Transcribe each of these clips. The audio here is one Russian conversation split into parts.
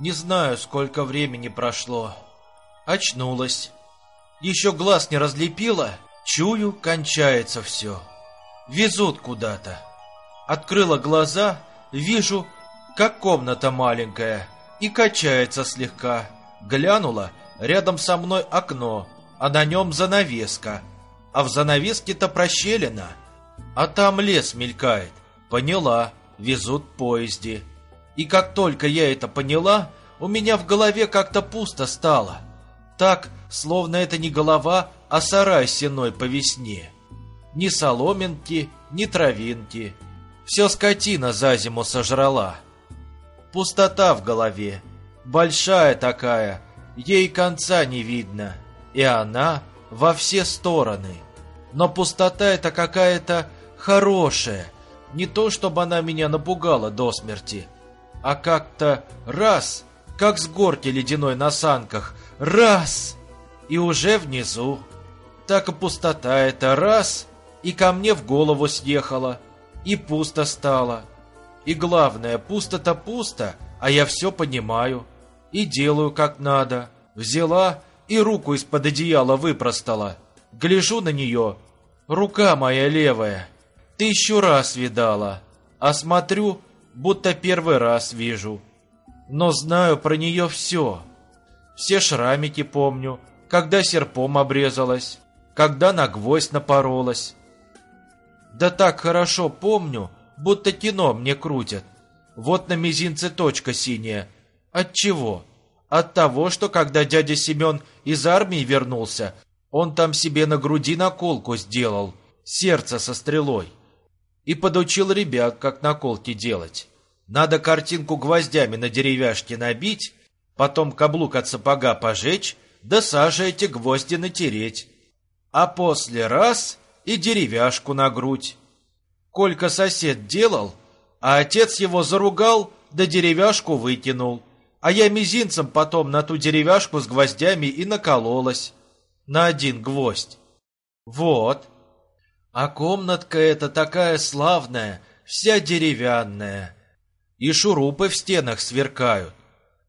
Не знаю, сколько времени прошло. Очнулась. Еще глаз не разлепила, чую, кончается все. Везут куда-то. Открыла глаза, вижу, как комната маленькая, и качается слегка. Глянула, рядом со мной окно, а на нем занавеска. А в занавеске-то прощелина. А там лес мелькает. Поняла, везут поезде. И как только я это поняла, у меня в голове как-то пусто стало. Так, словно это не голова, а сарай сеной по весне. Ни соломинки, ни травинки. Все скотина за зиму сожрала. Пустота в голове. Большая такая, ей конца не видно. И она во все стороны. Но пустота это какая-то хорошая. Не то, чтобы она меня напугала до смерти, а как-то раз, как с горки ледяной на санках, раз, и уже внизу. Так и пустота это раз, и ко мне в голову съехала, и пусто стало. И главное, пусто-то пусто, а я все понимаю и делаю как надо. Взяла и руку из-под одеяла выпростала. Гляжу на нее. Рука моя левая. Тысячу раз видала. А смотрю, будто первый раз вижу. Но знаю про нее все. Все шрамики помню, когда серпом обрезалась, когда на гвоздь напоролась. Да так хорошо помню, будто кино мне крутят. Вот на мизинце точка синяя. От чего? От того, что когда дядя Семен из армии вернулся, он там себе на груди наколку сделал, сердце со стрелой. И подучил ребят, как наколки делать. Надо картинку гвоздями на деревяшке набить, потом каблук от сапога пожечь, да сажей эти гвозди натереть. А после раз и деревяшку на грудь. Колька сосед делал, а отец его заругал, да деревяшку выкинул а я мизинцем потом на ту деревяшку с гвоздями и накололась. На один гвоздь. Вот. А комнатка эта такая славная, вся деревянная. И шурупы в стенах сверкают.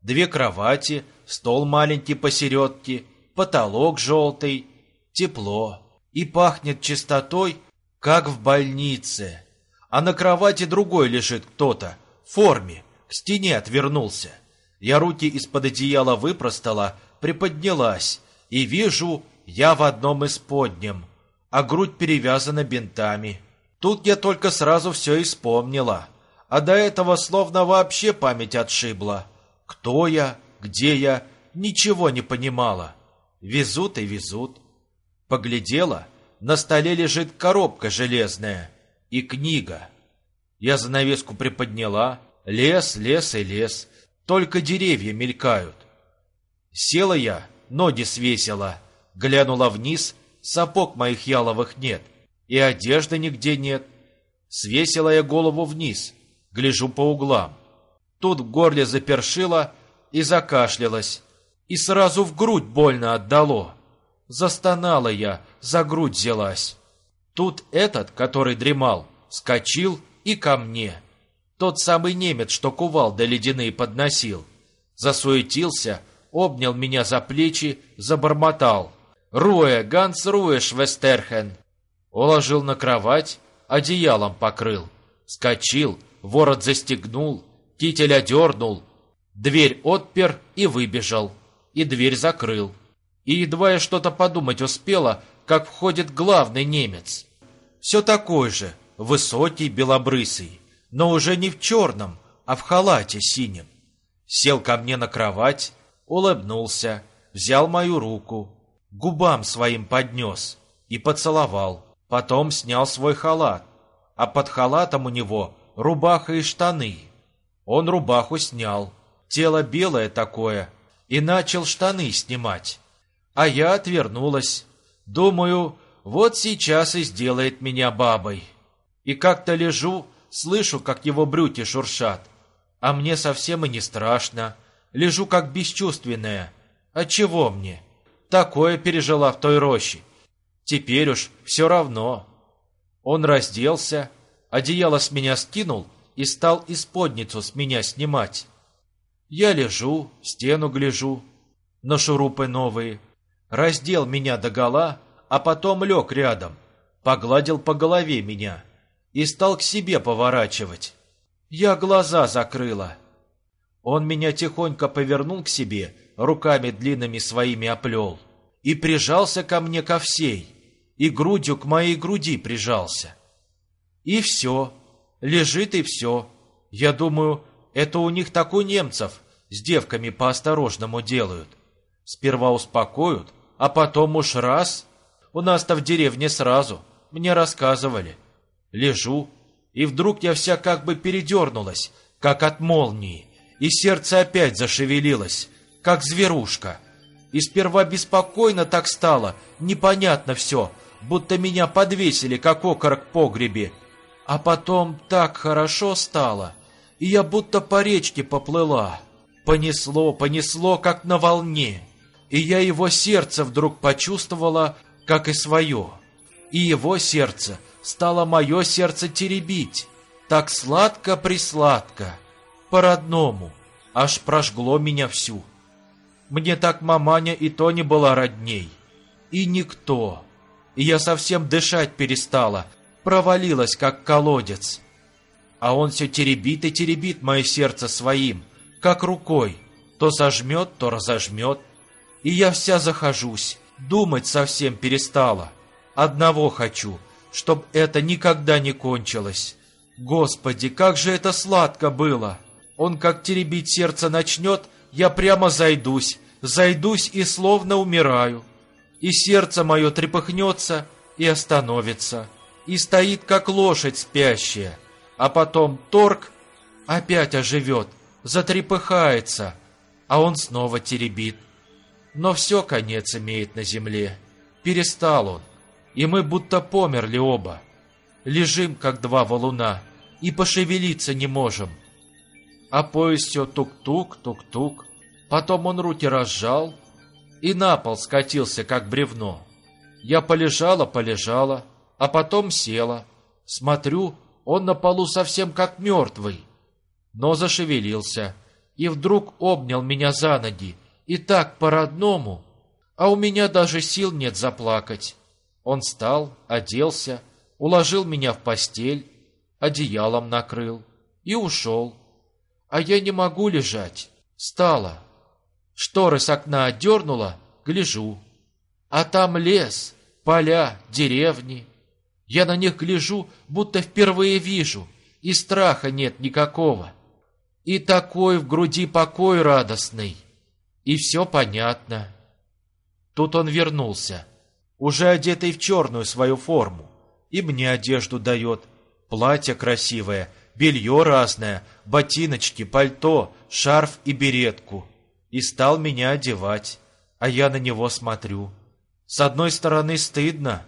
Две кровати, стол маленький посередке, потолок желтый. Тепло. И пахнет чистотой, как в больнице. А на кровати другой лежит кто-то, в форме, к стене отвернулся. Я руки из-под одеяла выпростала, приподнялась, и вижу, я в одном из подням, а грудь перевязана бинтами. Тут я только сразу все и вспомнила, а до этого словно вообще память отшибла. Кто я, где я, ничего не понимала. Везут и везут. Поглядела, на столе лежит коробка железная и книга. Я занавеску приподняла, лес, лес и лес, только деревья мелькают. Села я, ноги свесила, глянула вниз, сапог моих яловых нет, и одежды нигде нет. Свесила я голову вниз, гляжу по углам. Тут в горле запершило и закашлялась, и сразу в грудь больно отдало. Застонала я, за грудь взялась. Тут этот, который дремал, скочил и ко мне. Тот самый немец, что кувал да ледяные подносил. Засуетился, обнял меня за плечи, забормотал. «Руэ, Ганс Руэ, Швестерхен!» Уложил на кровать, одеялом покрыл. Скочил, ворот застегнул, китель одернул. Дверь отпер и выбежал. И дверь закрыл. И едва я что-то подумать успела, как входит главный немец. Все такой же, высокий, белобрысый но уже не в черном, а в халате синем. Сел ко мне на кровать, улыбнулся, взял мою руку, губам своим поднес и поцеловал. Потом снял свой халат, а под халатом у него рубаха и штаны. Он рубаху снял, тело белое такое, и начал штаны снимать. А я отвернулась. Думаю, вот сейчас и сделает меня бабой. И как-то лежу, слышу, как его брюки шуршат. А мне совсем и не страшно. Лежу как бесчувственная. А чего мне? Такое пережила в той роще. Теперь уж все равно. Он разделся, одеяло с меня скинул и стал исподницу с меня снимать. Я лежу, стену гляжу, на шурупы новые. Раздел меня догола, а потом лег рядом, погладил по голове меня и стал к себе поворачивать. Я глаза закрыла. Он меня тихонько повернул к себе, руками длинными своими оплел, и прижался ко мне ко всей, и грудью к моей груди прижался. И все, лежит и все. Я думаю, это у них так у немцев с девками по-осторожному делают. Сперва успокоят, а потом уж раз. У нас-то в деревне сразу, мне рассказывали. Лежу, и вдруг я вся как бы передернулась, как от молнии, и сердце опять зашевелилось, как зверушка. И сперва беспокойно так стало, непонятно все, будто меня подвесили, как окорок погребе. А потом так хорошо стало, и я будто по речке поплыла. Понесло, понесло, как на волне. И я его сердце вдруг почувствовала, как и свое. И его сердце стало мое сердце теребить. Так сладко-присладко, по-родному, аж прожгло меня всю. Мне так маманя и то не была родней. И никто. И я совсем дышать перестала, провалилась, как колодец. А он все теребит и теребит мое сердце своим, как рукой. То сожмет, то разожмет. И я вся захожусь, думать совсем перестала. Одного хочу, чтоб это никогда не кончилось. Господи, как же это сладко было! Он как теребить сердце начнет, я прямо зайдусь, зайдусь и словно умираю. И сердце мое трепыхнется и остановится, и стоит, как лошадь спящая, а потом торг опять оживет, затрепыхается, а он снова теребит. Но все конец имеет на земле. Перестал он, и мы будто померли оба. Лежим, как два валуна, и пошевелиться не можем. А поезд все тук-тук, тук-тук. Потом он руки разжал и на пол скатился, как бревно. Я полежала, полежала, а потом села. Смотрю, он на полу совсем как мертвый. Но зашевелился и вдруг обнял меня за ноги, и так по-родному, а у меня даже сил нет заплакать. Он встал, оделся, уложил меня в постель, одеялом накрыл и ушел. А я не могу лежать. Стала. Шторы с окна отдернула, гляжу. А там лес, поля, деревни. Я на них гляжу, будто впервые вижу, и страха нет никакого. И такой в груди покой радостный. И все понятно. Тут он вернулся, уже одетый в черную свою форму, и мне одежду дает, платье красивое, белье разное, ботиночки, пальто, шарф и беретку. И стал меня одевать, а я на него смотрю. С одной стороны стыдно,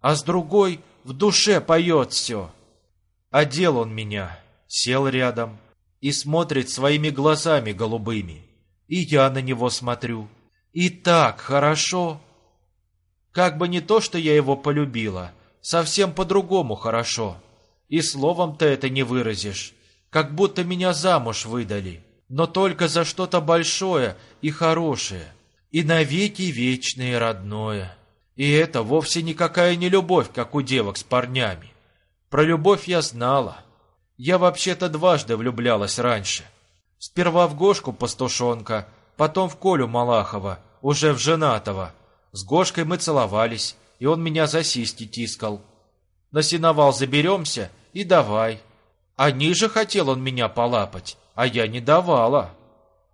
а с другой в душе поет все. Одел он меня, сел рядом и смотрит своими глазами голубыми. И я на него смотрю. И так хорошо. Как бы не то, что я его полюбила, совсем по-другому хорошо. И словом-то это не выразишь, как будто меня замуж выдали, но только за что-то большое и хорошее, и навеки вечное родное. И это вовсе никакая не любовь, как у девок с парнями. Про любовь я знала. Я вообще-то дважды влюблялась раньше. Сперва в Гошку Пастушонка, потом в Колю Малахова, уже в женатого. С Гошкой мы целовались, и он меня за сиськи тискал. На сеновал заберемся и давай. А ниже хотел он меня полапать, а я не давала.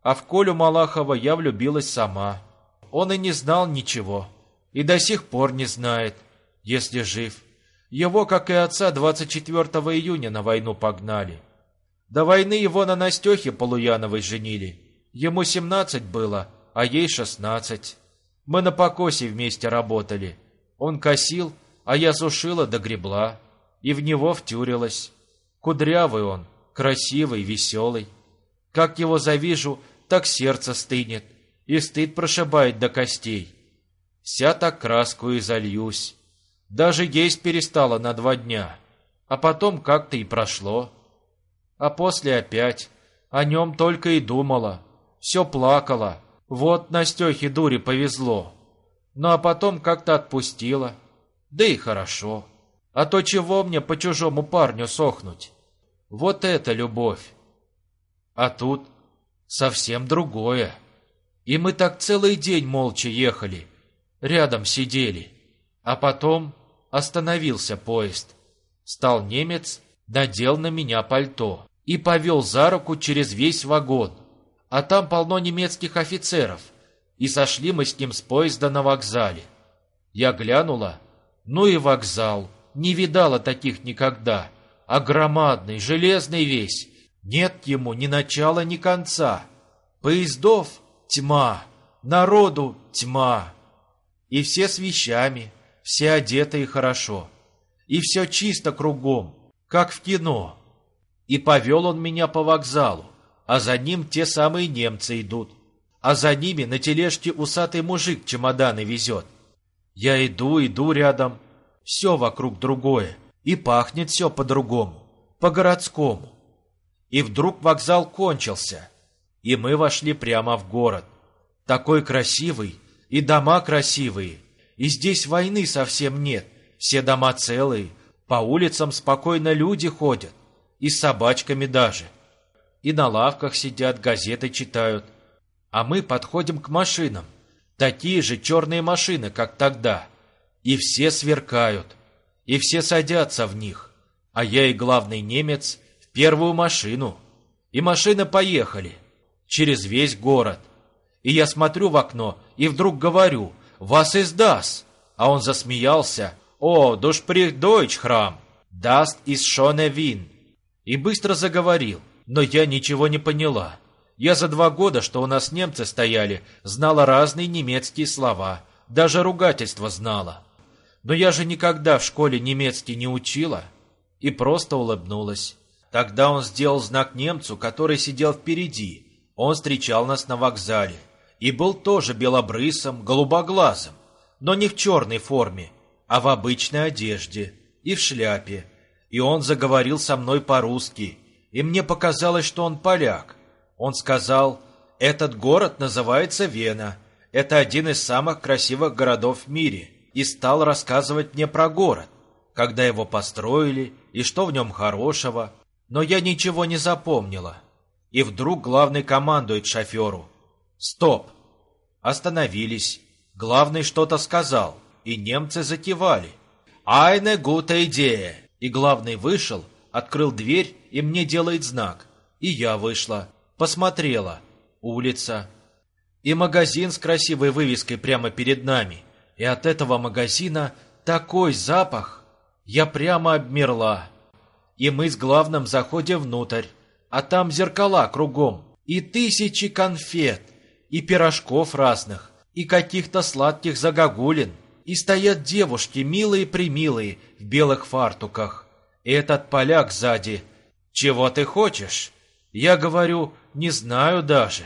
А в Колю Малахова я влюбилась сама. Он и не знал ничего, и до сих пор не знает, если жив. Его, как и отца, 24 июня на войну погнали. До войны его на Настехе Полуяновой женили. Ему 17 было, а ей 16. Мы на покосе вместе работали. Он косил, а я сушила да гребла. И в него втюрилась. Кудрявый он, красивый, веселый. Как его завижу, так сердце стынет, и стыд прошибает до костей. Вся так краску и зальюсь. Даже есть перестала на два дня, а потом как-то и прошло. А после опять о нем только и думала. все плакала. Вот Настехе дури повезло. Ну а потом как-то отпустила. Да и хорошо. А то чего мне по чужому парню сохнуть? Вот это любовь. А тут совсем другое. И мы так целый день молча ехали, рядом сидели. А потом остановился поезд. Стал немец, надел на меня пальто и повел за руку через весь вагон. А там полно немецких офицеров. И сошли мы с ним с поезда на вокзале. Я глянула, ну и вокзал, не видала таких никогда. А громадный, железный весь. Нет ему ни начала, ни конца. Поездов тьма, народу тьма. И все с вещами, все одеты и хорошо. И все чисто кругом, как в кино. И повел он меня по вокзалу, а за ним те самые немцы идут. А за ними на тележке усатый мужик чемоданы везет. Я иду, иду рядом, все вокруг другое, и пахнет все по-другому, по-городскому. И вдруг вокзал кончился, и мы вошли прямо в город. Такой красивый, и дома красивые, и здесь войны совсем нет, все дома целые, по улицам спокойно люди ходят, и с собачками даже. И на лавках сидят, газеты читают. А мы подходим к машинам, такие же черные машины, как тогда, и все сверкают, и все садятся в них, а я и главный немец в первую машину. И машины поехали через весь город. И я смотрю в окно и вдруг говорю «Was ist das!» А он засмеялся «O, du sprichst Deutsch храм! Das ist schöne Wein!» И быстро заговорил, но я ничего не поняла. Я за два года, что у нас немцы стояли, знала разные немецкие слова, даже ругательства знала. Но я же никогда в школе немецкий не учила. И просто улыбнулась. Тогда он сделал знак немцу, который сидел впереди. Он встречал нас на вокзале. И был тоже белобрысым, голубоглазым. Но не в черной форме, а в обычной одежде и в шляпе. И он заговорил со мной по-русски. И мне показалось, что он поляк. Он сказал, этот город называется Вена. Это один из самых красивых городов в мире и стал рассказывать мне про город, когда его построили и что в нем хорошего, но я ничего не запомнила. И вдруг главный командует шоферу. «Стоп!» Остановились. Главный что-то сказал, и немцы закивали. «Айне гута идея!» И главный вышел, открыл дверь и мне делает знак. И я вышла, посмотрела. Улица. И магазин с красивой вывеской прямо перед нами – и от этого магазина такой запах. Я прямо обмерла. И мы с главным заходим внутрь, а там зеркала кругом, и тысячи конфет, и пирожков разных, и каких-то сладких загогулин. И стоят девушки, милые-примилые, в белых фартуках. Этот поляк сзади. «Чего ты хочешь?» Я говорю, не знаю даже.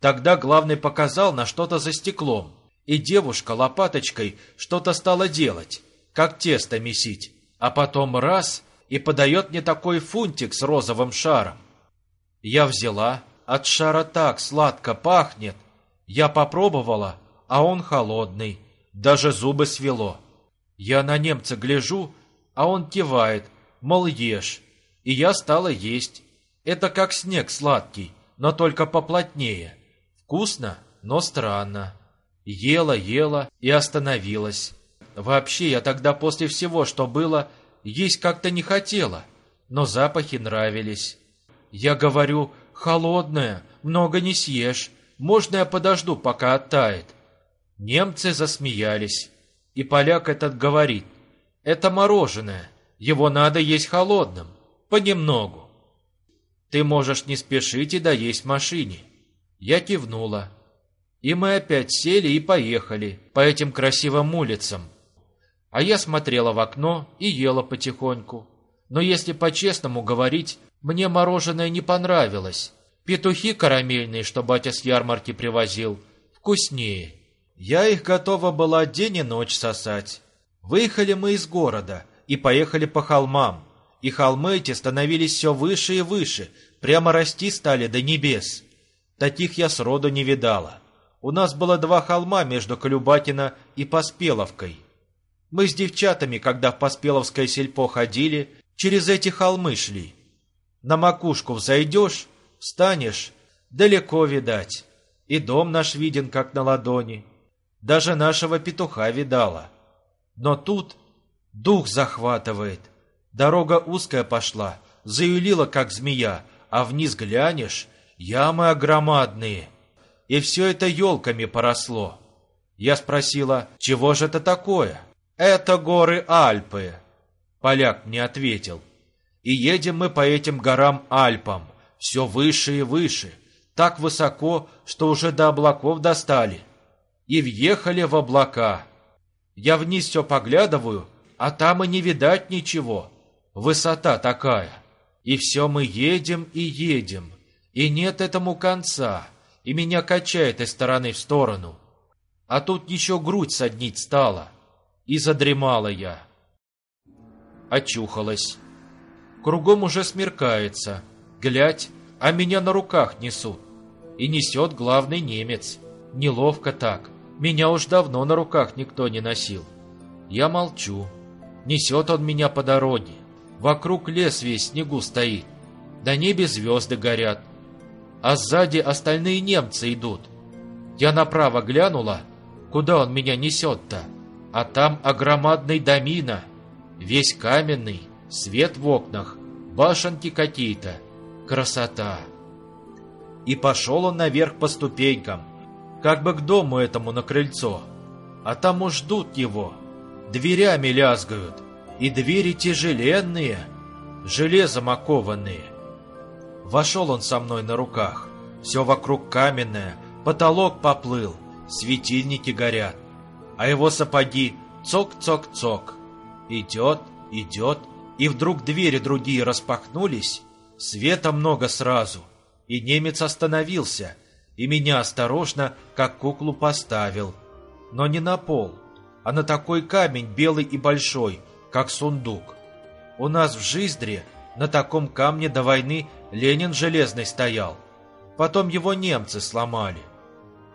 Тогда главный показал на что-то за стеклом и девушка лопаточкой что-то стала делать, как тесто месить, а потом раз и подает мне такой фунтик с розовым шаром. Я взяла, от шара так сладко пахнет. Я попробовала, а он холодный, даже зубы свело. Я на немца гляжу, а он кивает, мол, ешь. И я стала есть. Это как снег сладкий, но только поплотнее. Вкусно, но странно. Ела, ела и остановилась. Вообще, я тогда после всего, что было, есть как-то не хотела, но запахи нравились. Я говорю, холодное, много не съешь, можно я подожду, пока оттает. Немцы засмеялись, и поляк этот говорит, это мороженое, его надо есть холодным, понемногу. Ты можешь не спешить и доесть в машине. Я кивнула. И мы опять сели и поехали по этим красивым улицам. А я смотрела в окно и ела потихоньку. Но если по-честному говорить, мне мороженое не понравилось. Петухи карамельные, что батя с ярмарки привозил, вкуснее. Я их готова была день и ночь сосать. Выехали мы из города и поехали по холмам. И холмы эти становились все выше и выше, прямо расти стали до небес. Таких я сроду не видала. У нас было два холма между Колюбатино и Поспеловкой. Мы с девчатами, когда в Поспеловское сельпо ходили, через эти холмы шли. На макушку взойдешь, встанешь, далеко видать. И дом наш виден, как на ладони. Даже нашего петуха видала. Но тут дух захватывает. Дорога узкая пошла, заюлила, как змея, а вниз глянешь, ямы огромадные. И все это елками поросло. Я спросила, чего же это такое? Это горы Альпы. Поляк мне ответил. И едем мы по этим горам Альпам, все выше и выше, так высоко, что уже до облаков достали. И въехали в облака. Я вниз все поглядываю, а там и не видать ничего. Высота такая. И все мы едем и едем, и нет этому конца, и меня качает из стороны в сторону. А тут еще грудь соднить стала, и задремала я. Очухалась. Кругом уже смеркается. Глядь, а меня на руках несут. И несет главный немец. Неловко так. Меня уж давно на руках никто не носил. Я молчу. Несет он меня по дороге. Вокруг лес весь снегу стоит. До небе звезды горят. А сзади остальные немцы идут. Я направо глянула, куда он меня несет-то. А там огромадный домина, весь каменный, свет в окнах, башенки какие-то. Красота! И пошел он наверх по ступенькам, как бы к дому этому на крыльцо. А там уж ждут его, дверями лязгают, и двери тяжеленные, железом окованные. Вошел он со мной на руках, все вокруг каменное, потолок поплыл, светильники горят, а его сапоги цок-цок-цок. Идет, идет, и вдруг двери другие распахнулись, света много сразу, и немец остановился, и меня осторожно, как куклу, поставил. Но не на пол, а на такой камень белый и большой, как сундук. У нас в Жиздре на таком камне до войны Ленин железный стоял. Потом его немцы сломали.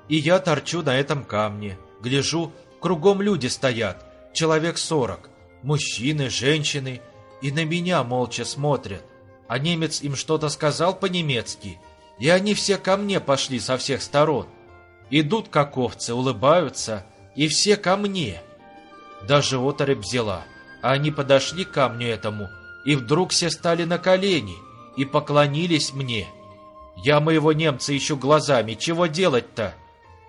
И я торчу на этом камне, гляжу, кругом люди стоят, человек сорок, мужчины, женщины, и на меня молча смотрят. А немец им что-то сказал по-немецки, и они все ко мне пошли со всех сторон. Идут как овцы, улыбаются, и все ко мне. Даже оторопь взяла, а они подошли к камню этому, и вдруг все стали на колени и поклонились мне. Я моего немца ищу глазами, чего делать-то?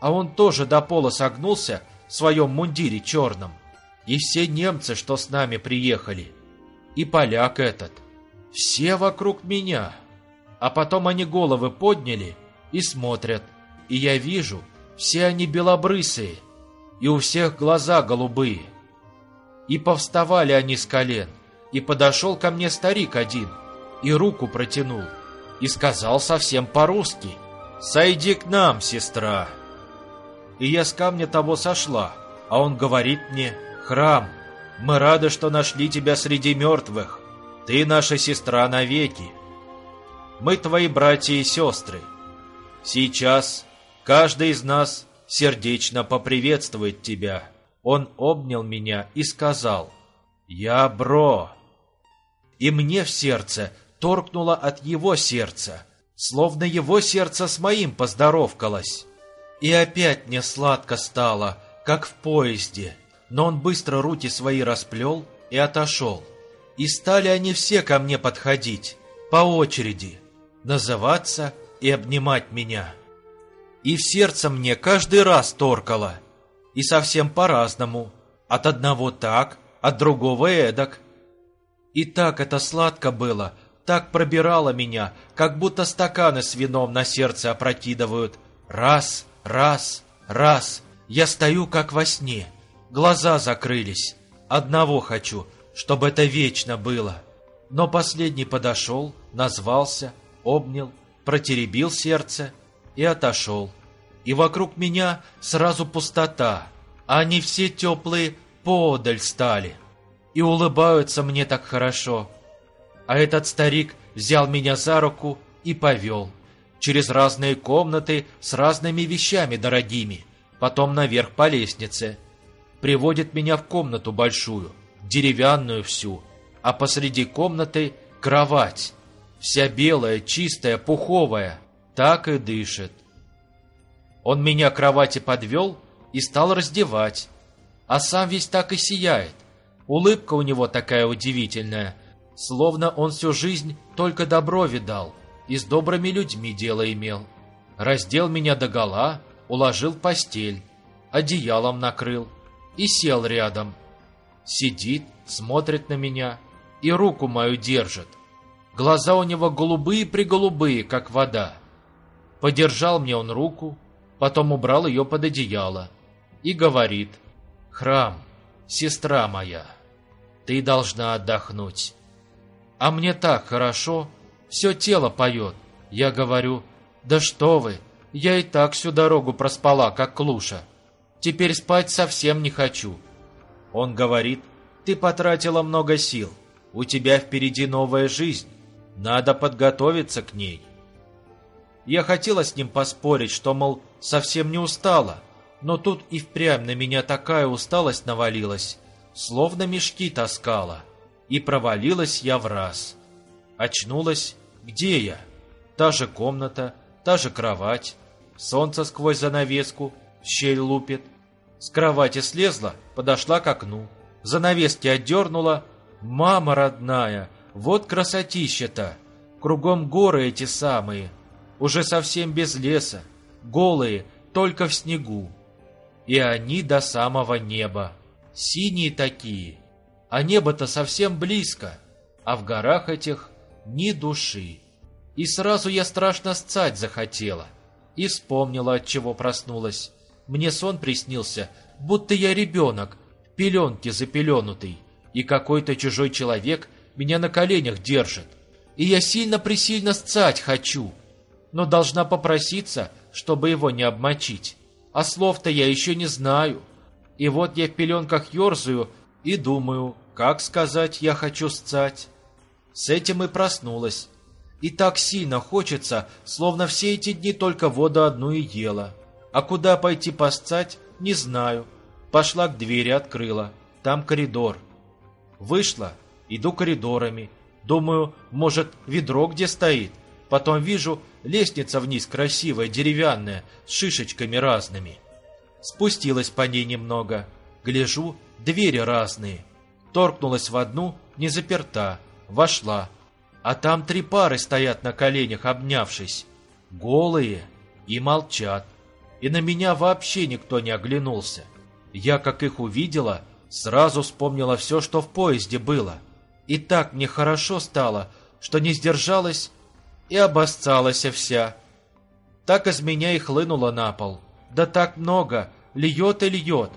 А он тоже до пола согнулся в своем мундире черном. И все немцы, что с нами приехали, и поляк этот. Все вокруг меня. А потом они головы подняли и смотрят. И я вижу, все они белобрысые, и у всех глаза голубые. И повставали они с колен, и подошел ко мне старик один, и руку протянул, и сказал совсем по-русски, «Сойди к нам, сестра!» И я с камня того сошла, а он говорит мне, «Храм, мы рады, что нашли тебя среди мертвых. Ты наша сестра навеки. Мы твои братья и сестры. Сейчас каждый из нас сердечно поприветствует тебя». Он обнял меня и сказал, «Я бро». И мне в сердце торкнуло от его сердца, словно его сердце с моим поздоровкалось. И опять мне сладко стало, как в поезде, но он быстро руки свои расплел и отошел. И стали они все ко мне подходить, по очереди, называться и обнимать меня. И в сердце мне каждый раз торкало, и совсем по-разному, от одного так, от другого эдак. И так это сладко было, так пробирало меня, как будто стаканы с вином на сердце опрокидывают. Раз, раз, раз, я стою как во сне, Глаза закрылись. Одного хочу, чтобы это вечно было. Но последний подошел, назвался, обнял, протеребил сердце и отошел. И вокруг меня сразу пустота, а они все теплые подаль стали. И улыбаются мне так хорошо. А этот старик взял меня за руку и повел. через разные комнаты с разными вещами дорогими, потом наверх по лестнице. Приводит меня в комнату большую, деревянную всю, а посреди комнаты кровать, вся белая, чистая, пуховая, так и дышит. Он меня к кровати подвел и стал раздевать, а сам весь так и сияет. Улыбка у него такая удивительная, словно он всю жизнь только добро видал и с добрыми людьми дело имел. Раздел меня догола, уложил в постель, одеялом накрыл и сел рядом. Сидит, смотрит на меня и руку мою держит. Глаза у него голубые-приголубые, как вода. Подержал мне он руку, потом убрал ее под одеяло и говорит, «Храм, сестра моя, ты должна отдохнуть». А мне так хорошо, все тело поет. Я говорю, «Да что вы, я и так всю дорогу проспала, как клуша. Теперь спать совсем не хочу». Он говорит, «Ты потратила много сил, у тебя впереди новая жизнь, надо подготовиться к ней». Я хотела с ним поспорить, что, мол, совсем не устала, но тут и впрямь на меня такая усталость навалилась, словно мешки таскала, и провалилась я в раз. Очнулась, где я? Та же комната, та же кровать, солнце сквозь занавеску, щель лупит. С кровати слезла, подошла к окну, занавески отдернула. Мама родная, вот красотища-то! Кругом горы эти самые, уже совсем без леса, голые, только в снегу. И они до самого неба, синие такие, а небо-то совсем близко, а в горах этих ни души. И сразу я страшно сцать захотела. И вспомнила, от чего проснулась. Мне сон приснился, будто я ребенок, в пеленке запеленутый, и какой-то чужой человек меня на коленях держит. И я сильно-пресильно сцать хочу, но должна попроситься, чтобы его не обмочить. А слов-то я еще не знаю. И вот я в пеленках ерзаю и думаю, как сказать «я хочу сцать». С этим и проснулась. И так сильно хочется, словно все эти дни только воду одну и ела. А куда пойти посцать, не знаю. Пошла к двери, открыла. Там коридор. Вышла, иду коридорами. Думаю, может, ведро где стоит. Потом вижу, лестница вниз красивая, деревянная, с шишечками разными. Спустилась по ней немного. Гляжу, двери разные. Торкнулась в одну, не заперта. Вошла. А там три пары стоят на коленях, обнявшись. Голые и молчат. И на меня вообще никто не оглянулся. Я, как их увидела, сразу вспомнила все, что в поезде было. И так мне хорошо стало, что не сдержалась и обоссалась вся. Так из меня и хлынуло на пол. Да так много, льет и льет.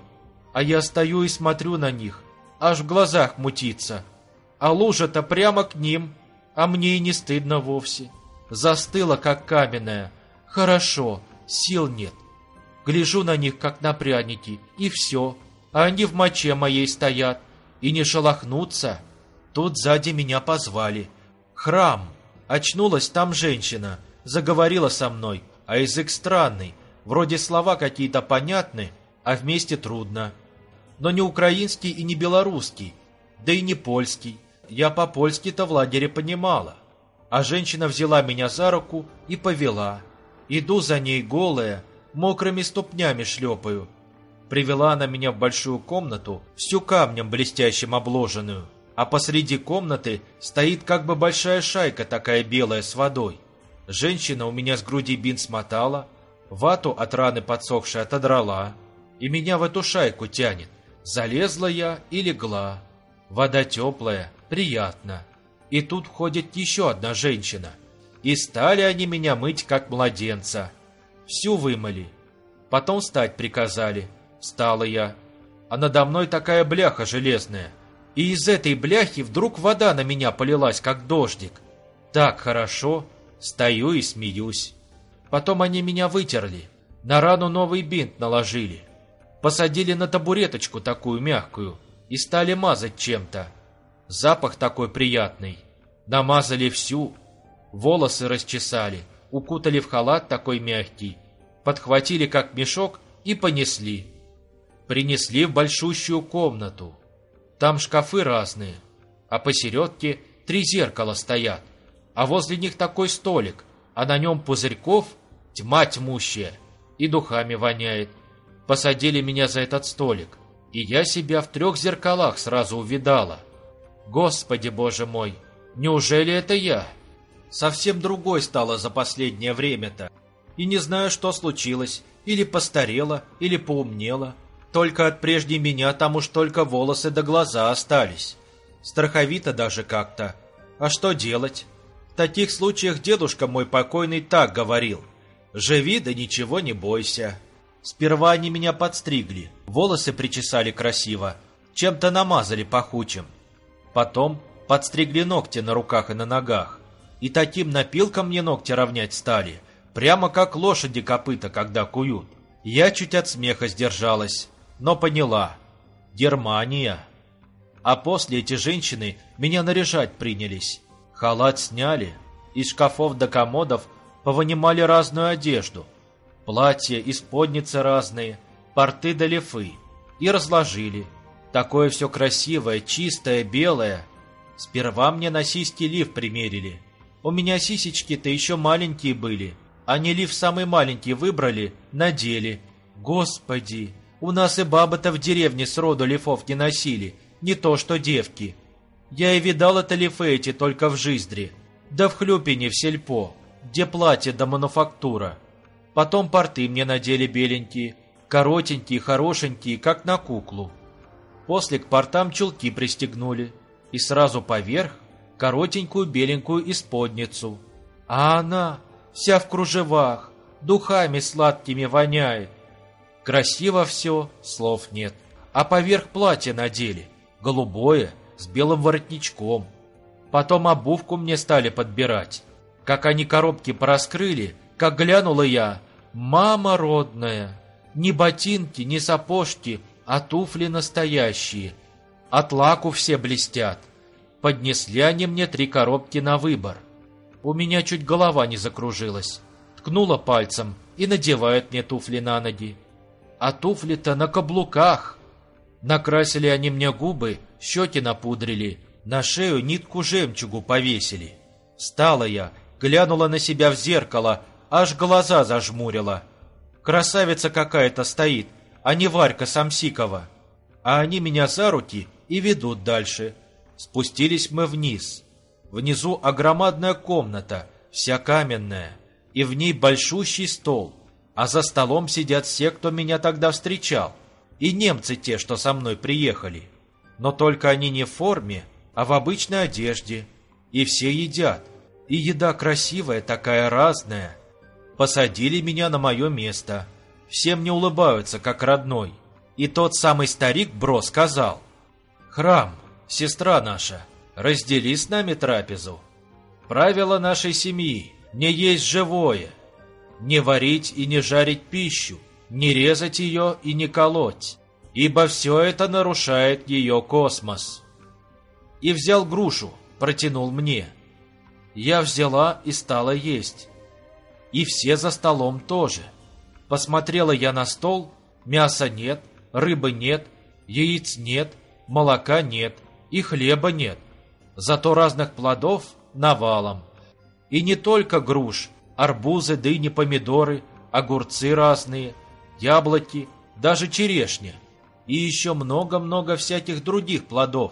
А я стою и смотрю на них, аж в глазах мутится. А лужа-то прямо к ним, а мне и не стыдно вовсе. Застыла, как каменная. Хорошо, сил нет. Гляжу на них, как на пряники, и все. А они в моче моей стоят, и не шелохнутся. Тут сзади меня позвали. Храм. Очнулась там женщина, заговорила со мной, а язык странный, вроде слова какие-то понятны, а вместе трудно. Но не украинский и не белорусский, да и не польский. Я по-польски-то в лагере понимала. А женщина взяла меня за руку и повела. Иду за ней голая, мокрыми ступнями шлепаю. Привела она меня в большую комнату, всю камнем блестящим обложенную а посреди комнаты стоит как бы большая шайка такая белая с водой. Женщина у меня с груди бинт смотала, вату от раны подсохшей отодрала, и меня в эту шайку тянет. Залезла я и легла. Вода теплая, приятно. И тут входит еще одна женщина. И стали они меня мыть, как младенца. Всю вымыли. Потом встать приказали. Встала я. А надо мной такая бляха железная — и из этой бляхи вдруг вода на меня полилась, как дождик. Так хорошо, стою и смеюсь. Потом они меня вытерли, на рану новый бинт наложили. Посадили на табуреточку такую мягкую и стали мазать чем-то. Запах такой приятный. Намазали всю, волосы расчесали, укутали в халат такой мягкий, подхватили как мешок и понесли. Принесли в большущую комнату. Там шкафы разные, а посередке три зеркала стоят, а возле них такой столик, а на нем пузырьков тьма тьмущая и духами воняет. Посадили меня за этот столик, и я себя в трех зеркалах сразу увидала. Господи, боже мой, неужели это я? Совсем другой стала за последнее время-то. И не знаю, что случилось, или постарела, или поумнела. Только от прежней меня там уж только волосы до глаза остались. Страховито даже как-то. А что делать? В таких случаях дедушка мой покойный так говорил. Живи, да ничего не бойся. Сперва они меня подстригли, волосы причесали красиво, чем-то намазали пахучим. Потом подстригли ногти на руках и на ногах. И таким напилком мне ногти равнять стали, прямо как лошади копыта, когда куют. Я чуть от смеха сдержалась, но поняла. Германия. А после эти женщины меня наряжать принялись. Халат сняли, из шкафов до комодов повынимали разную одежду. Платья и сподницы разные, порты да лифы. И разложили. Такое все красивое, чистое, белое. Сперва мне на сиськи лиф примерили. У меня сисечки-то еще маленькие были. Они лиф самый маленький выбрали, надели. Господи, у нас и бабы-то в деревне сроду лифов не носили, не то что девки. Я и видал это лифы эти только в Жиздре, да в Хлюпине в Сельпо, где платье да мануфактура. Потом порты мне надели беленькие, коротенькие, хорошенькие, как на куклу. После к портам чулки пристегнули, и сразу поверх коротенькую беленькую исподницу. А она вся в кружевах, духами сладкими воняет. Красиво все, слов нет. А поверх платья надели, голубое, с белым воротничком. Потом обувку мне стали подбирать. Как они коробки пораскрыли, как глянула я, мама родная, ни ботинки, ни сапожки, а туфли настоящие. От лаку все блестят. Поднесли они мне три коробки на выбор. У меня чуть голова не закружилась. Ткнула пальцем и надевают мне туфли на ноги. А туфли-то на каблуках. Накрасили они мне губы, щеки напудрили, на шею нитку жемчугу повесили. Встала я, глянула на себя в зеркало, аж глаза зажмурила. Красавица какая-то стоит, а не Варька Самсикова. А они меня за руки и ведут дальше. Спустились мы вниз. Внизу огромадная комната, вся каменная, и в ней большущий стол, а за столом сидят все, кто меня тогда встречал, и немцы те, что со мной приехали. Но только они не в форме, а в обычной одежде, и все едят. И еда красивая, такая разная. Посадили меня на мое место. Все мне улыбаются, как родной. И тот самый старик Бро сказал, «Храм, сестра наша, раздели с нами трапезу. Правило нашей семьи – не есть живое, не варить и не жарить пищу, не резать ее и не колоть, ибо все это нарушает ее космос. И взял грушу, протянул мне. Я взяла и стала есть. И все за столом тоже. Посмотрела я на стол, мяса нет, рыбы нет, яиц нет, молока нет и хлеба нет. Зато разных плодов навалом. И не только груш, арбузы, дыни, помидоры, огурцы разные, яблоки, даже черешня. И еще много-много всяких других плодов,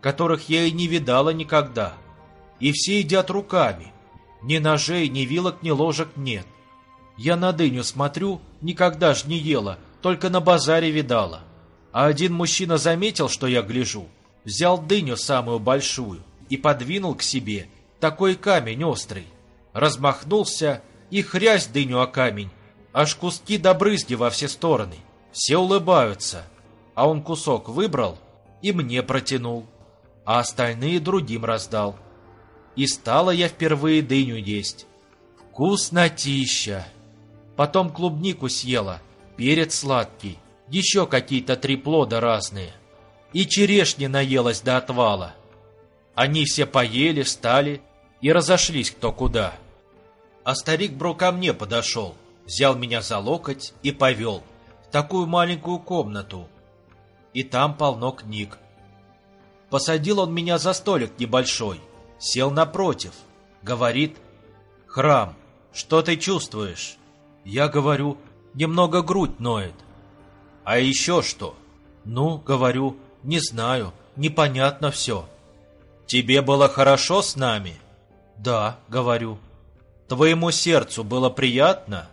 которых я и не видала никогда. И все едят руками. Ни ножей, ни вилок, ни ложек нет. Я на дыню смотрю, никогда ж не ела, только на базаре видала. А один мужчина заметил, что я гляжу, взял дыню самую большую и подвинул к себе такой камень острый размахнулся и хрясь дыню о камень, аж куски до брызги во все стороны. Все улыбаются, а он кусок выбрал и мне протянул, а остальные другим раздал. И стала я впервые дыню есть. Вкуснотища! Потом клубнику съела, перец сладкий, еще какие-то три плода разные. И черешни наелась до отвала. Они все поели, встали и разошлись кто куда. А старик Бро ко мне подошел, взял меня за локоть и повел в такую маленькую комнату. И там полно книг. Посадил он меня за столик небольшой, сел напротив, говорит, «Храм, что ты чувствуешь?» Я говорю, «Немного грудь ноет». «А еще что?» «Ну, говорю, не знаю, непонятно все». «Тебе было хорошо с нами?» «Да», — говорю. «Твоему сердцу было приятно?»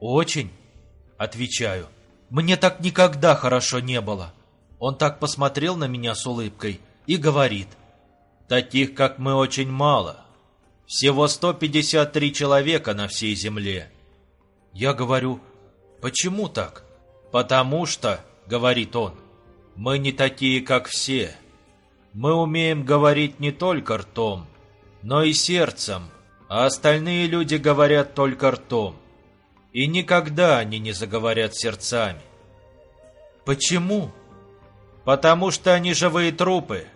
«Очень», — отвечаю. «Мне так никогда хорошо не было». Он так посмотрел на меня с улыбкой и говорит. «Таких, как мы, очень мало. Всего 153 человека на всей земле». Я говорю, «Почему так?» «Потому что», — говорит он, — «мы не такие, как все. Мы умеем говорить не только ртом, но и сердцем, а остальные люди говорят только ртом. И никогда они не заговорят сердцами. Почему? Потому что они живые трупы.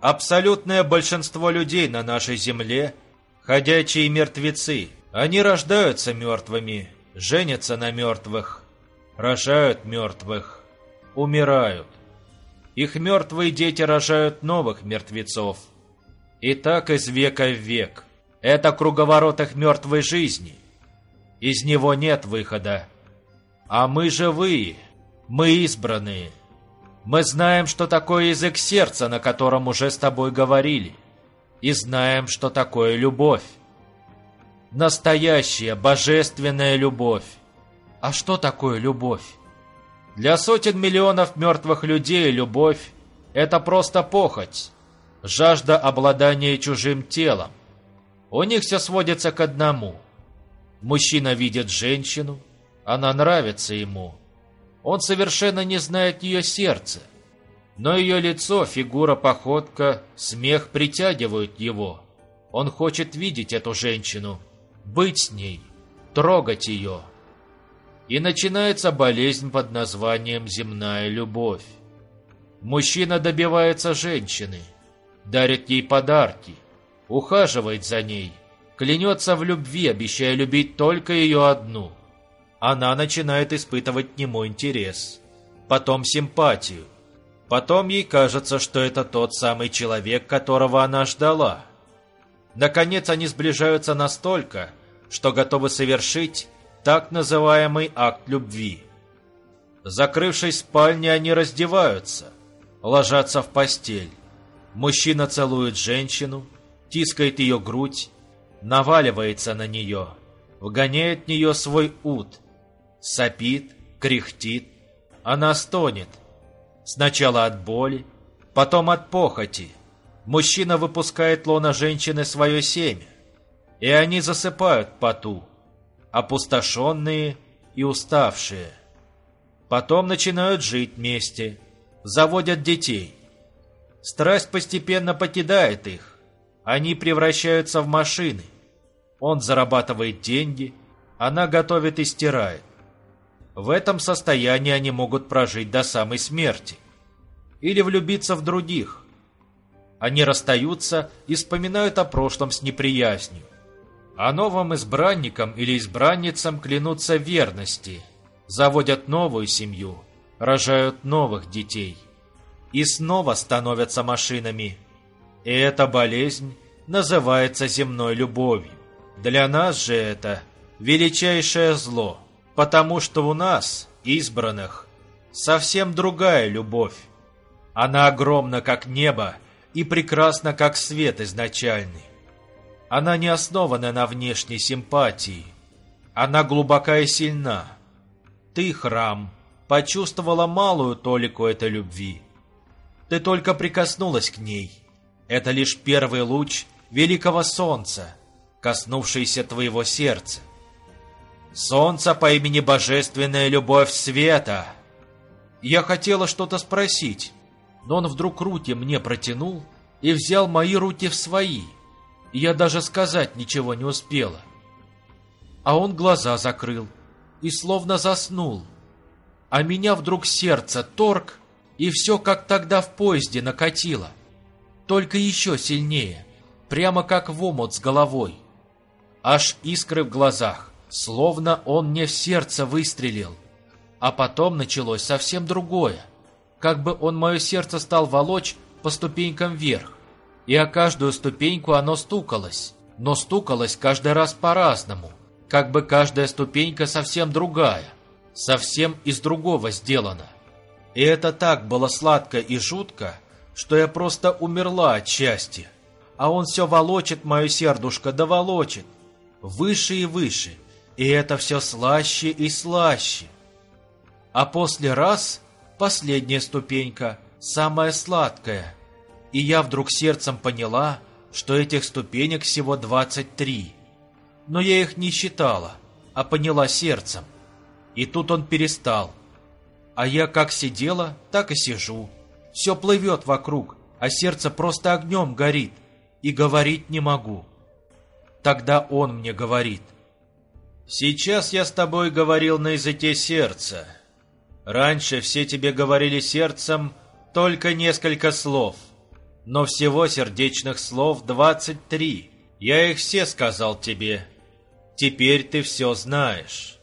Абсолютное большинство людей на нашей земле – ходячие мертвецы. Они рождаются мертвыми, женятся на мертвых, рожают мертвых, умирают. Их мертвые дети рожают новых мертвецов – и так из века в век. Это круговорот их мертвой жизни. Из него нет выхода. А мы живые, мы избранные. Мы знаем, что такое язык сердца, на котором уже с тобой говорили. И знаем, что такое любовь. Настоящая, божественная любовь. А что такое любовь? Для сотен миллионов мертвых людей любовь – это просто похоть жажда обладания чужим телом. У них все сводится к одному. Мужчина видит женщину, она нравится ему. Он совершенно не знает ее сердца, но ее лицо, фигура, походка, смех притягивают его. Он хочет видеть эту женщину, быть с ней, трогать ее. И начинается болезнь под названием «земная любовь». Мужчина добивается женщины – дарит ей подарки, ухаживает за ней, клянется в любви, обещая любить только ее одну. Она начинает испытывать к нему интерес, потом симпатию. Потом ей кажется, что это тот самый человек, которого она ждала. Наконец они сближаются настолько, что готовы совершить так называемый акт любви. Закрывшись в спальне, они раздеваются, ложатся в постель. Мужчина целует женщину, тискает ее грудь, наваливается на нее, вгоняет в нее свой ут, сопит, кряхтит, она стонет. Сначала от боли, потом от похоти. Мужчина выпускает лона женщины свое семя, и они засыпают поту, опустошенные и уставшие. Потом начинают жить вместе, заводят детей – Страсть постепенно покидает их. Они превращаются в машины. Он зарабатывает деньги, она готовит и стирает. В этом состоянии они могут прожить до самой смерти. Или влюбиться в других. Они расстаются и вспоминают о прошлом с неприязнью. А новым избранникам или избранницам клянутся верности, заводят новую семью, рожают новых детей и снова становятся машинами. И эта болезнь называется земной любовью. Для нас же это величайшее зло, потому что у нас, избранных, совсем другая любовь. Она огромна, как небо, и прекрасна, как свет изначальный. Она не основана на внешней симпатии. Она глубока и сильна. Ты, храм, почувствовала малую толику этой любви. Ты только прикоснулась к ней. Это лишь первый луч великого солнца, коснувшийся твоего сердца. Солнце по имени Божественная Любовь Света. Я хотела что-то спросить, но он вдруг руки мне протянул и взял мои руки в свои. И я даже сказать ничего не успела. А он глаза закрыл и словно заснул. А меня вдруг сердце торг и все как тогда в поезде накатило. Только еще сильнее, прямо как в омут с головой. аж искры в глазах, словно он мне в сердце выстрелил. А потом началось совсем другое. Как бы он мое сердце стал волочь по ступенькам вверх. И о каждую ступеньку оно стукалось. Но стукалось каждый раз по-разному. Как бы каждая ступенька совсем другая. Совсем из другого сделана. И это так было сладко и жутко, что я просто умерла от счастья. А он все волочит мое сердушко, да волочит. Выше и выше. И это все слаще и слаще. А после раз, последняя ступенька, самая сладкая. И я вдруг сердцем поняла, что этих ступенек всего двадцать три. Но я их не считала, а поняла сердцем. И тут он перестал. А я как сидела, так и сижу. Все плывет вокруг, а сердце просто огнем горит. И говорить не могу. Тогда он мне говорит. «Сейчас я с тобой говорил на языке сердца. Раньше все тебе говорили сердцем только несколько слов, но всего сердечных слов двадцать три. Я их все сказал тебе. Теперь ты все знаешь».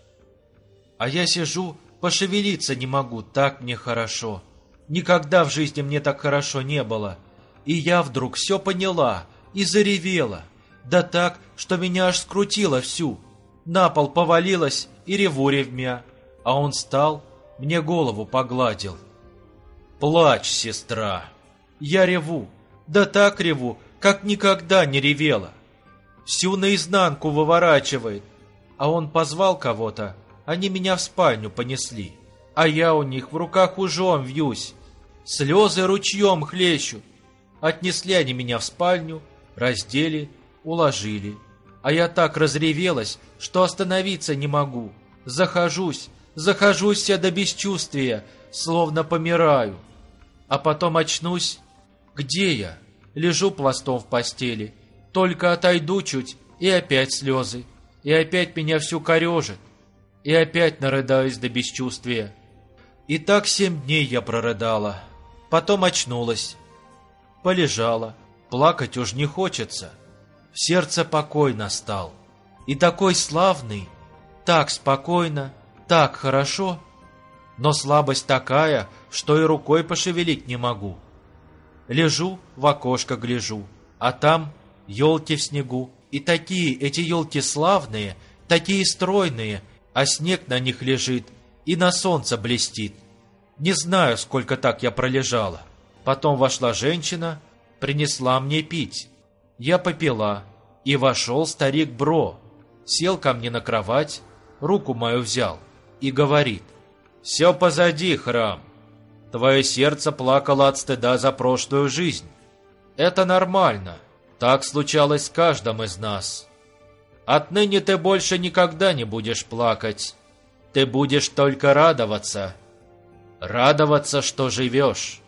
А я сижу, пошевелиться не могу, так мне хорошо. Никогда в жизни мне так хорошо не было. И я вдруг все поняла и заревела. Да так, что меня аж скрутило всю. На пол повалилась и реву ревмя. А он встал, мне голову погладил. Плачь, сестра. Я реву. Да так реву, как никогда не ревела. Всю наизнанку выворачивает. А он позвал кого-то, они меня в спальню понесли, а я у них в руках ужом вьюсь. Слезы ручьем хлещут. Отнесли они меня в спальню, раздели, уложили. А я так разревелась, что остановиться не могу. Захожусь, захожусь я до бесчувствия, словно помираю. А потом очнусь. Где я? Лежу пластом в постели. Только отойду чуть, и опять слезы. И опять меня всю корежит и опять нарыдаюсь до бесчувствия. И так семь дней я прорыдала, потом очнулась, полежала, плакать уж не хочется. В сердце покой настал, и такой славный, так спокойно, так хорошо, но слабость такая, что и рукой пошевелить не могу. Лежу, в окошко гляжу, а там елки в снегу, и такие эти елки славные, такие стройные, а снег на них лежит и на солнце блестит. Не знаю, сколько так я пролежала. Потом вошла женщина, принесла мне пить. Я попила, и вошел старик Бро. Сел ко мне на кровать, руку мою взял и говорит, «Все позади, храм. Твое сердце плакало от стыда за прошлую жизнь. Это нормально, так случалось с каждым из нас». Отныне ты больше никогда не будешь плакать. Ты будешь только радоваться. Радоваться, что живешь.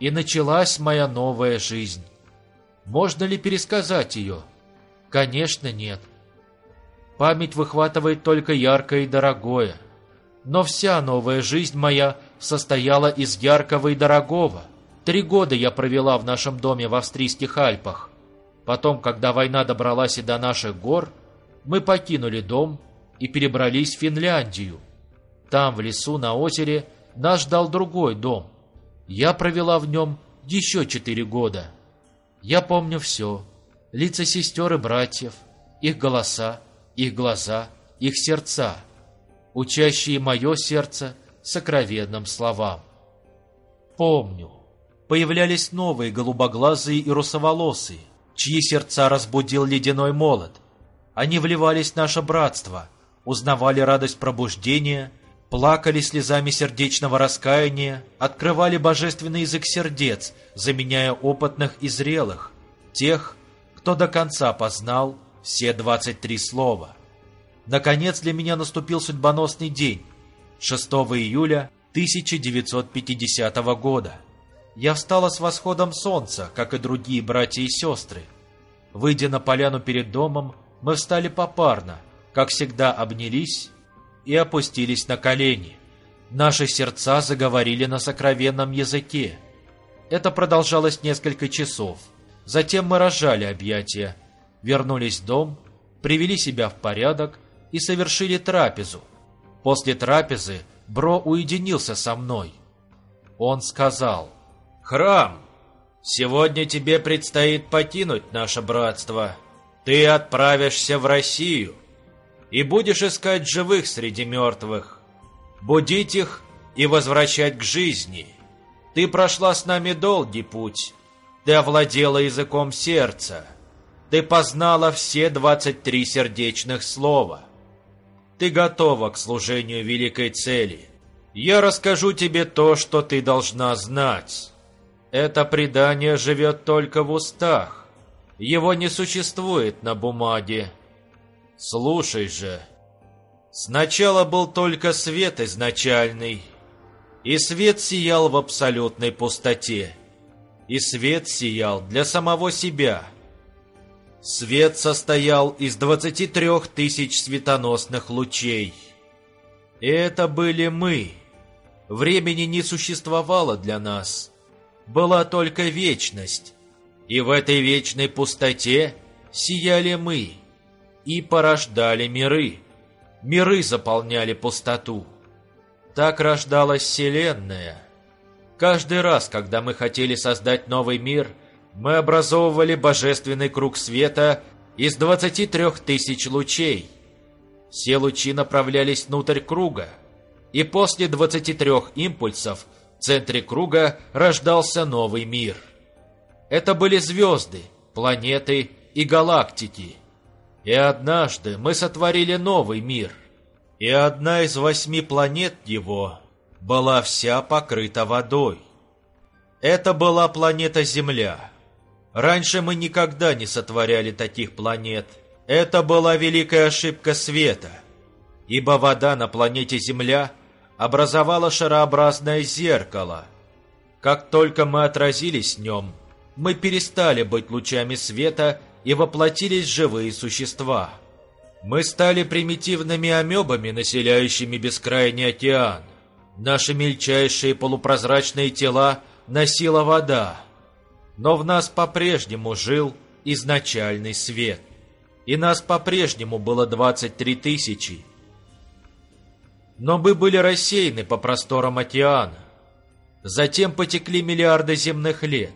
И началась моя новая жизнь. Можно ли пересказать ее? Конечно, нет. Память выхватывает только яркое и дорогое. Но вся новая жизнь моя состояла из яркого и дорогого. Три года я провела в нашем доме в австрийских Альпах. Потом, когда война добралась и до наших гор, мы покинули дом и перебрались в Финляндию. Там, в лесу на озере, нас ждал другой дом. Я провела в нем еще четыре года. Я помню все. Лица сестер и братьев, их голоса, их глаза, их сердца, учащие мое сердце сокровенным словам. Помню. Появлялись новые голубоглазые и русоволосые, чьи сердца разбудил ледяной молот. Они вливались в наше братство, узнавали радость пробуждения, плакали слезами сердечного раскаяния, открывали божественный язык сердец, заменяя опытных и зрелых, тех, кто до конца познал все двадцать три слова. Наконец для меня наступил судьбоносный день, 6 июля 1950 года. Я встала с восходом солнца, как и другие братья и сестры. Выйдя на поляну перед домом, мы встали попарно, как всегда обнялись и опустились на колени. Наши сердца заговорили на сокровенном языке. Это продолжалось несколько часов. Затем мы разжали объятия, вернулись в дом привели себя в порядок и совершили трапезу. После трапезы Бро уединился со мной. Он сказал, «Храм, сегодня тебе предстоит покинуть наше братство. Ты отправишься в Россию и будешь искать живых среди мертвых, будить их и возвращать к жизни. Ты прошла с нами долгий путь, ты овладела языком сердца, ты познала все двадцать три сердечных слова. Ты готова к служению великой цели. Я расскажу тебе то, что ты должна знать. Это предание живет только в устах. Его не существует на бумаге. Слушай же. Сначала был только свет изначальный, и свет сиял в абсолютной пустоте, и свет сиял для самого себя. Свет состоял из 23 тысяч светоносных лучей. Это были мы. Времени не существовало для нас. Была только вечность. И в этой вечной пустоте сияли мы и порождали миры. Миры заполняли пустоту. Так рождалась Вселенная. Каждый раз, когда мы хотели создать новый мир, мы образовывали божественный круг света из 23 тысяч лучей. Все лучи направлялись внутрь круга, и после 23 импульсов в центре круга рождался новый мир. Это были звезды, планеты и галактики – и однажды мы сотворили новый мир, и одна из восьми планет его была вся покрыта водой. Это была планета Земля. Раньше мы никогда не сотворяли таких планет. Это была великая ошибка света, ибо вода на планете Земля образовала шарообразное зеркало. Как только мы отразились в нем, мы перестали быть лучами света и воплотились живые существа. Мы стали примитивными амебами, населяющими бескрайний океан. Наши мельчайшие полупрозрачные тела носила вода. Но в нас по-прежнему жил изначальный свет. И нас по-прежнему было 23 тысячи. Но мы были рассеяны по просторам океана. Затем потекли миллиарды земных лет.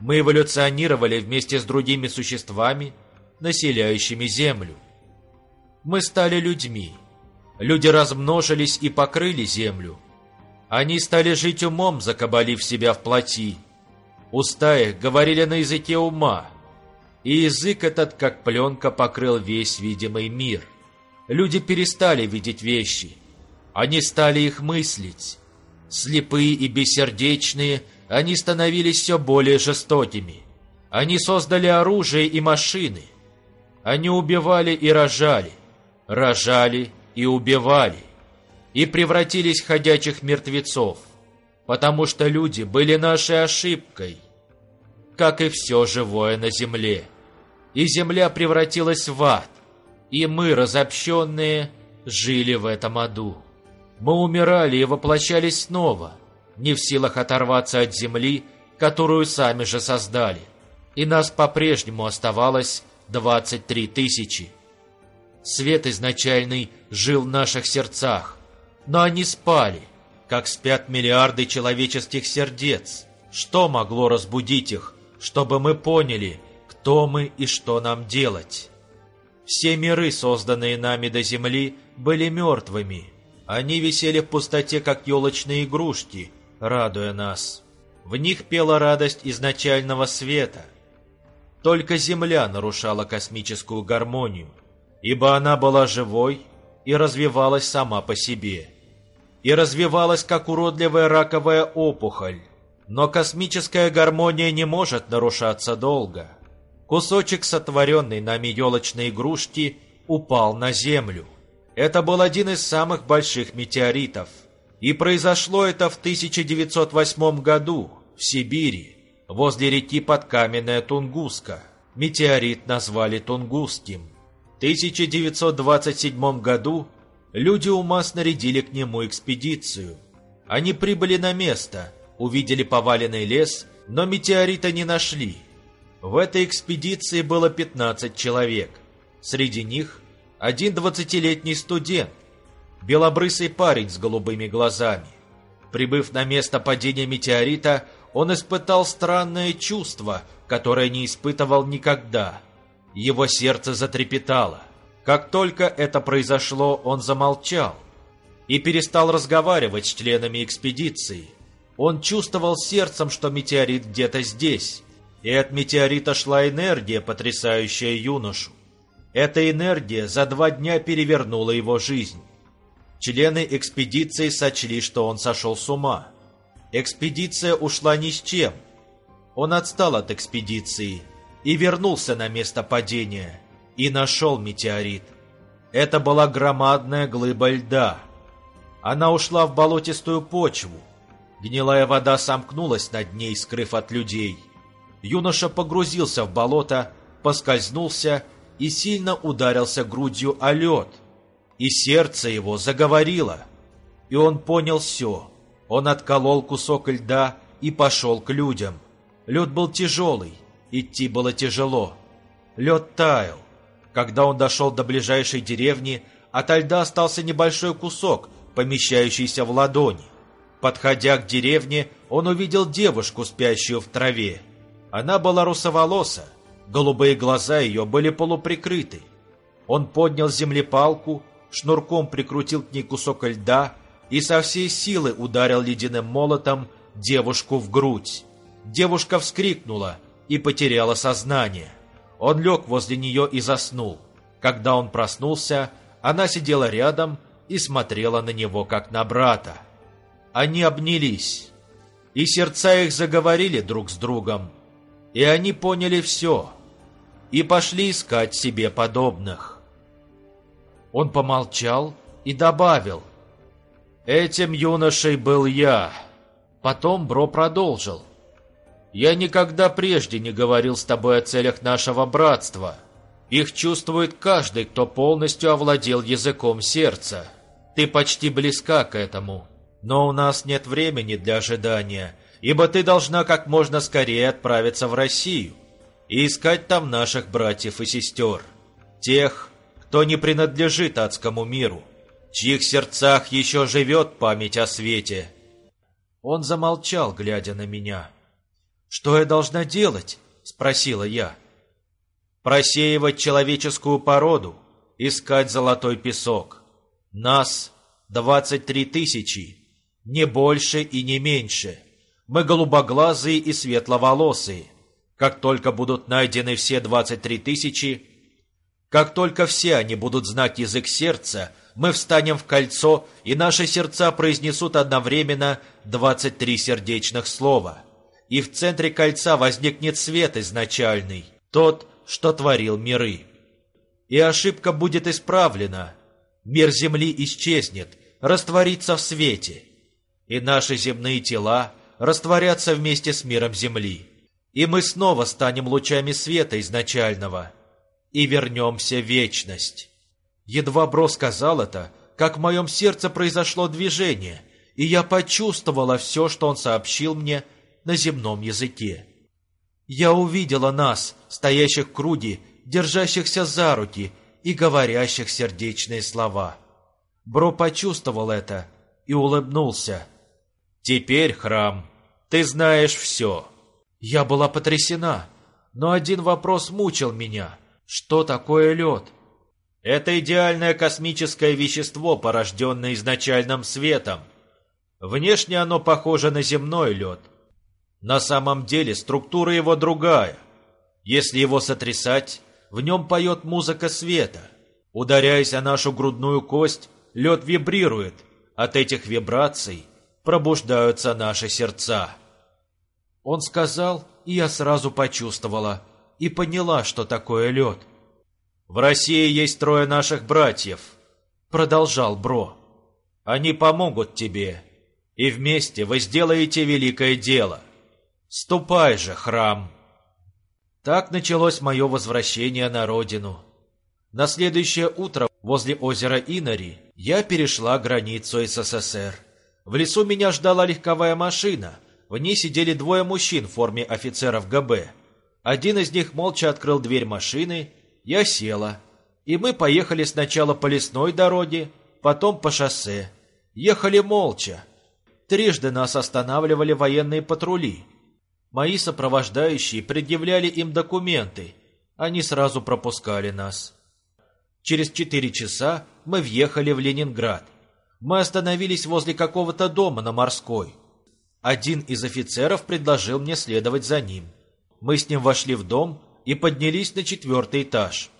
Мы эволюционировали вместе с другими существами, населяющими Землю. Мы стали людьми. Люди размножились и покрыли Землю. Они стали жить умом, закабалив себя в плоти. Уста их говорили на языке ума, и язык этот, как пленка, покрыл весь видимый мир. Люди перестали видеть вещи. Они стали их мыслить. Слепые и бессердечные – они становились все более жестокими. Они создали оружие и машины. Они убивали и рожали, рожали и убивали, и превратились в ходячих мертвецов, потому что люди были нашей ошибкой, как и все живое на земле. И земля превратилась в ад, и мы, разобщенные, жили в этом аду. Мы умирали и воплощались снова – не в силах оторваться от земли, которую сами же создали. И нас по-прежнему оставалось 23 тысячи. Свет изначальный жил в наших сердцах, но они спали, как спят миллиарды человеческих сердец. Что могло разбудить их, чтобы мы поняли, кто мы и что нам делать? Все миры, созданные нами до земли, были мертвыми. Они висели в пустоте, как елочные игрушки – радуя нас. В них пела радость изначального света. Только Земля нарушала космическую гармонию, ибо она была живой и развивалась сама по себе. И развивалась, как уродливая раковая опухоль. Но космическая гармония не может нарушаться долго. Кусочек сотворенной нами елочной игрушки упал на Землю. Это был один из самых больших метеоритов – и произошло это в 1908 году в Сибири, возле реки Подкаменная Тунгуска. Метеорит назвали Тунгусским. В 1927 году люди ума снарядили к нему экспедицию. Они прибыли на место, увидели поваленный лес, но метеорита не нашли. В этой экспедиции было 15 человек. Среди них один двадцатилетний студент, белобрысый парень с голубыми глазами. Прибыв на место падения метеорита, он испытал странное чувство, которое не испытывал никогда. Его сердце затрепетало. Как только это произошло, он замолчал и перестал разговаривать с членами экспедиции. Он чувствовал сердцем, что метеорит где-то здесь, и от метеорита шла энергия, потрясающая юношу. Эта энергия за два дня перевернула его жизнь. Члены экспедиции сочли, что он сошел с ума. Экспедиция ушла ни с чем. Он отстал от экспедиции и вернулся на место падения, и нашел метеорит. Это была громадная глыба льда. Она ушла в болотистую почву. Гнилая вода сомкнулась над ней, скрыв от людей. Юноша погрузился в болото, поскользнулся и сильно ударился грудью о лед – и сердце его заговорило, и он понял все. Он отколол кусок льда и пошел к людям. Лед был тяжелый, идти было тяжело. Лед таял. Когда он дошел до ближайшей деревни, от льда остался небольшой кусок, помещающийся в ладони. Подходя к деревне, он увидел девушку, спящую в траве. Она была русоволоса, голубые глаза ее были полуприкрыты. Он поднял землепалку шнурком прикрутил к ней кусок льда и со всей силы ударил ледяным молотом девушку в грудь. Девушка вскрикнула и потеряла сознание. Он лег возле нее и заснул. Когда он проснулся, она сидела рядом и смотрела на него, как на брата. Они обнялись, и сердца их заговорили друг с другом, и они поняли все, и пошли искать себе подобных. Он помолчал и добавил. «Этим юношей был я». Потом Бро продолжил. «Я никогда прежде не говорил с тобой о целях нашего братства. Их чувствует каждый, кто полностью овладел языком сердца. Ты почти близка к этому. Но у нас нет времени для ожидания, ибо ты должна как можно скорее отправиться в Россию и искать там наших братьев и сестер. Тех, кто не принадлежит адскому миру, чьих сердцах еще живет память о свете. Он замолчал, глядя на меня. «Что я должна делать?» — спросила я. «Просеивать человеческую породу, искать золотой песок. Нас двадцать три тысячи, не больше и не меньше. Мы голубоглазые и светловолосые. Как только будут найдены все двадцать три тысячи, как только все они будут знать язык сердца, мы встанем в кольцо, и наши сердца произнесут одновременно 23 сердечных слова. И в центре кольца возникнет свет изначальный, тот, что творил миры. И ошибка будет исправлена. Мир Земли исчезнет, растворится в свете. И наши земные тела растворятся вместе с миром Земли. И мы снова станем лучами света изначального – и вернемся в вечность. Едва Бро сказал это, как в моем сердце произошло движение, и я почувствовала все, что он сообщил мне на земном языке. Я увидела нас, стоящих в круге, держащихся за руки и говорящих сердечные слова. Бро почувствовал это и улыбнулся. «Теперь, храм, ты знаешь все». Я была потрясена, но один вопрос мучил меня — что такое лед? Это идеальное космическое вещество, порожденное изначальным светом. Внешне оно похоже на земной лед. На самом деле структура его другая. Если его сотрясать, в нем поет музыка света. Ударяясь о нашу грудную кость, лед вибрирует. От этих вибраций пробуждаются наши сердца. Он сказал, и я сразу почувствовала – и поняла, что такое лед. «В России есть трое наших братьев», — продолжал Бро. «Они помогут тебе, и вместе вы сделаете великое дело. Ступай же, храм!» Так началось мое возвращение на родину. На следующее утро возле озера Инари я перешла границу СССР. В лесу меня ждала легковая машина. В ней сидели двое мужчин в форме офицеров ГБ. Один из них молча открыл дверь машины, я села. И мы поехали сначала по лесной дороге, потом по шоссе. Ехали молча. Трижды нас останавливали военные патрули. Мои сопровождающие предъявляли им документы. Они сразу пропускали нас. Через четыре часа мы въехали в Ленинград. Мы остановились возле какого-то дома на Морской. Один из офицеров предложил мне следовать за ним. Мы с ним вошли в дом и поднялись на четвертый этаж.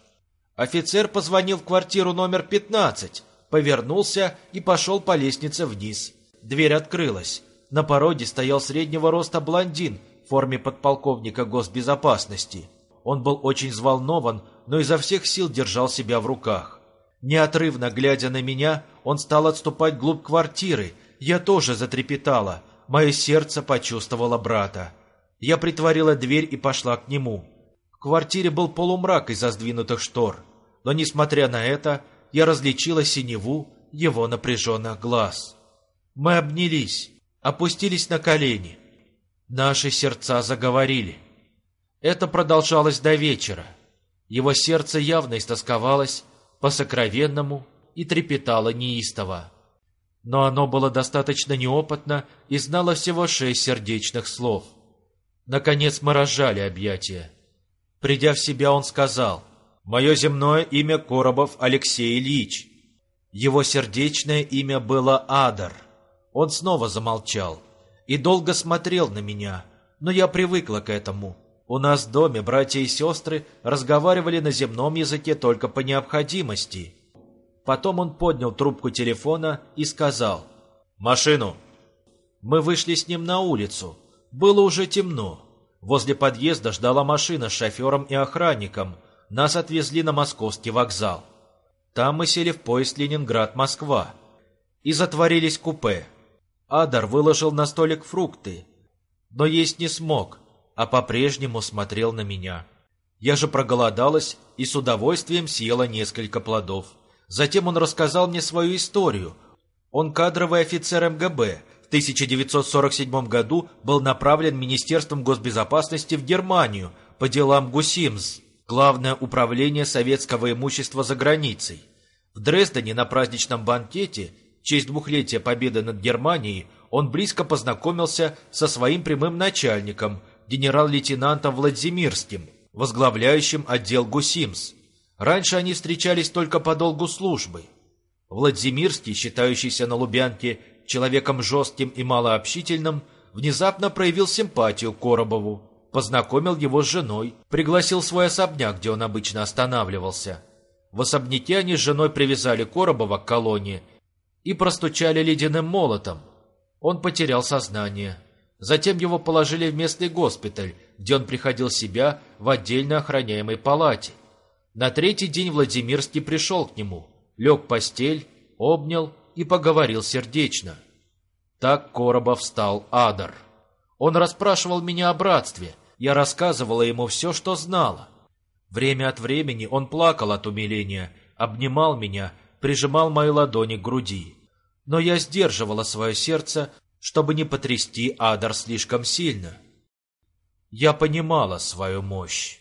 Офицер позвонил в квартиру номер 15, повернулся и пошел по лестнице вниз. Дверь открылась. На пороге стоял среднего роста блондин в форме подполковника госбезопасности. Он был очень взволнован, но изо всех сил держал себя в руках. Неотрывно глядя на меня, он стал отступать вглубь квартиры. Я тоже затрепетала. Мое сердце почувствовало брата. Я притворила дверь и пошла к нему. В квартире был полумрак из-за сдвинутых штор. Но, несмотря на это, я различила синеву его напряженных глаз. Мы обнялись, опустились на колени. Наши сердца заговорили. Это продолжалось до вечера. Его сердце явно истосковалось по-сокровенному и трепетало неистово. Но оно было достаточно неопытно и знало всего шесть сердечных слов. Наконец мы разжали объятия. Придя в себя, он сказал, «Мое земное имя Коробов Алексей Ильич». Его сердечное имя было Адар. Он снова замолчал и долго смотрел на меня, но я привыкла к этому. У нас в доме братья и сестры разговаривали на земном языке только по необходимости. Потом он поднял трубку телефона и сказал «Машину». Мы вышли с ним на улицу. Было уже темно. Возле подъезда ждала машина с шофером и охранником. Нас отвезли на московский вокзал. Там мы сели в поезд Ленинград-Москва и затворились купе. Адар выложил на столик фрукты, но есть не смог – а по-прежнему смотрел на меня. Я же проголодалась и с удовольствием съела несколько плодов. Затем он рассказал мне свою историю. Он кадровый офицер МГБ. В 1947 году был направлен Министерством госбезопасности в Германию по делам Гусимс, главное управление советского имущества за границей. В Дрездене на праздничном банкете в честь двухлетия победы над Германией он близко познакомился со своим прямым начальником – генерал-лейтенантом Владимирским, возглавляющим отдел ГУСИМС. Раньше они встречались только по долгу службы. Владимирский, считающийся на Лубянке человеком жестким и малообщительным, внезапно проявил симпатию Коробову, познакомил его с женой, пригласил в свой особняк, где он обычно останавливался. В особняке они с женой привязали Коробова к колонии и простучали ледяным молотом. Он потерял сознание. Затем его положили в местный госпиталь, где он приходил в себя в отдельно охраняемой палате. На третий день Владимирский пришел к нему, лег в постель, обнял и поговорил сердечно. Так Коробов стал Адар. Он расспрашивал меня о братстве, я рассказывала ему все, что знала. Время от времени он плакал от умиления, обнимал меня, прижимал мои ладони к груди. Но я сдерживала свое сердце, чтобы не потрясти Адар слишком сильно. Я понимала свою мощь.